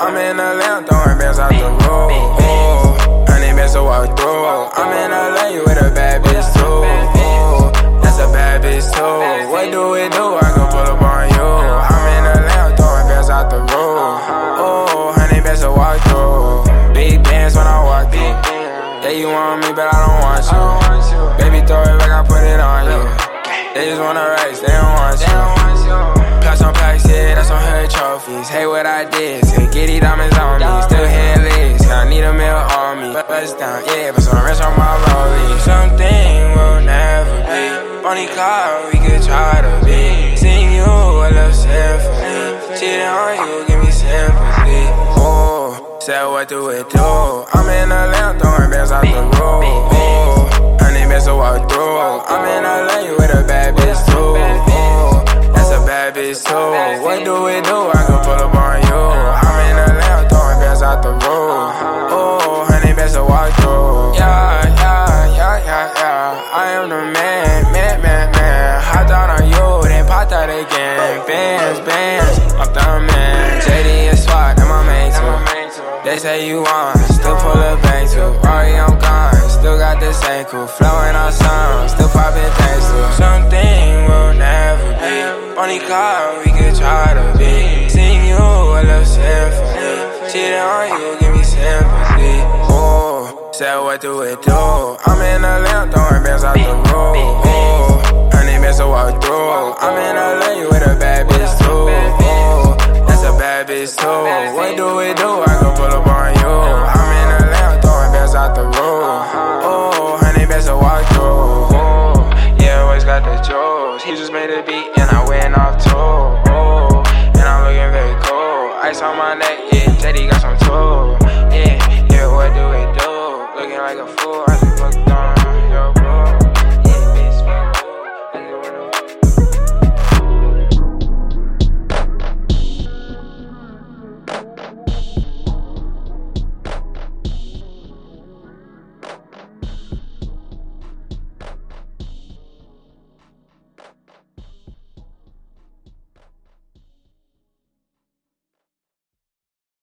I'm in the lamb throwing bands out the road. Oh, honey bands to walk through. I'm in LA with a bad bitch too. That's a bad bitch too. What do we do? I can pull up on you. I'm in the lamb throwing bands out the road. Oh, honey bands to walk through. Big bands when I walk through. Yeah, you want me, but I don't want you. Baby, throw it back, I put it on you. They just wanna race, they don't want you. Plus on packs, on her trophies. Hey, what I did to get diamonds on me. Still headless, I need a meal on me. Bust down, yeah, but some rest on my rollie. Something will never be. Funny car, we could try to be. Sing you a little symphony. Cheating on you, give me sympathy. Oh, said what do it do? I'm in a lamb throwing popped out again. Bands, bands, I'm the man. JD and SWAT, and my main too. They say you want, still pull a bank too. Rory, I'm gone, still got the same cool. Flowing on some, still popping things too. Something will never be. Funny car, we could try to be. Sing you a little symphony. Cheating on you, give me sympathy. Oh, said what do it do? I'm in a lamb throwing bands out the road. Oh, honey bands to walk through. What do we do? I can pull up on you. I'm in the lamb, throwing bands out the roof. Oh, honey, bands a walk through. Oh, yeah, always got the jewels. He just made a beat and I went off too. Oh, and I'm looking very cold. Ice on my neck, yeah, Teddy got some tool. Yeah, yeah, what do we do? Looking like a fool, I just fucked on.